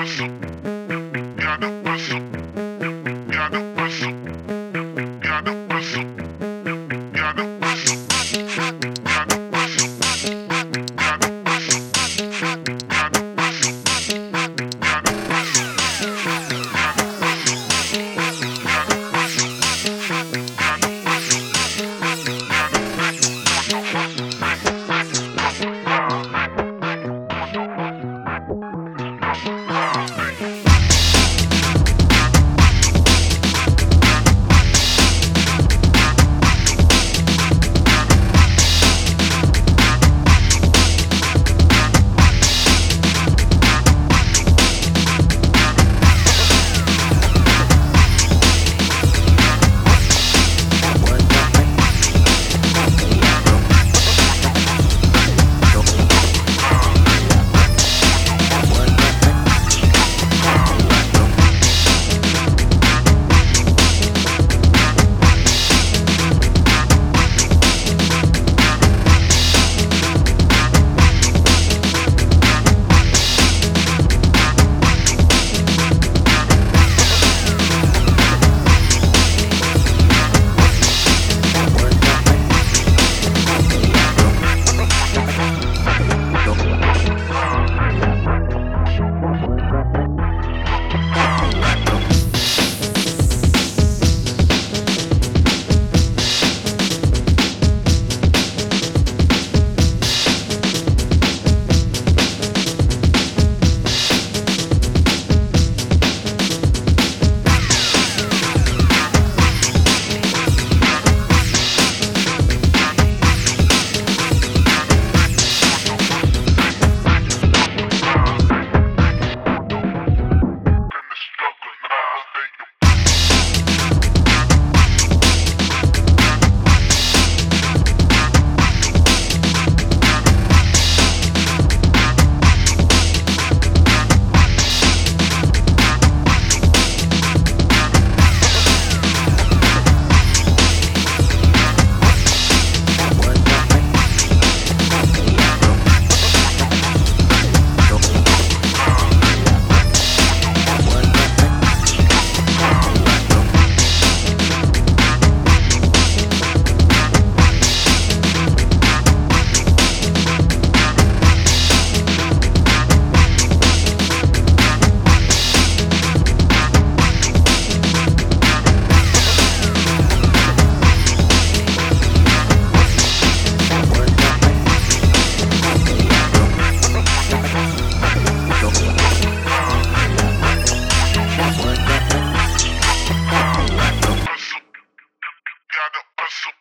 paso, cada paso, cada paso, cada paso. Yeah.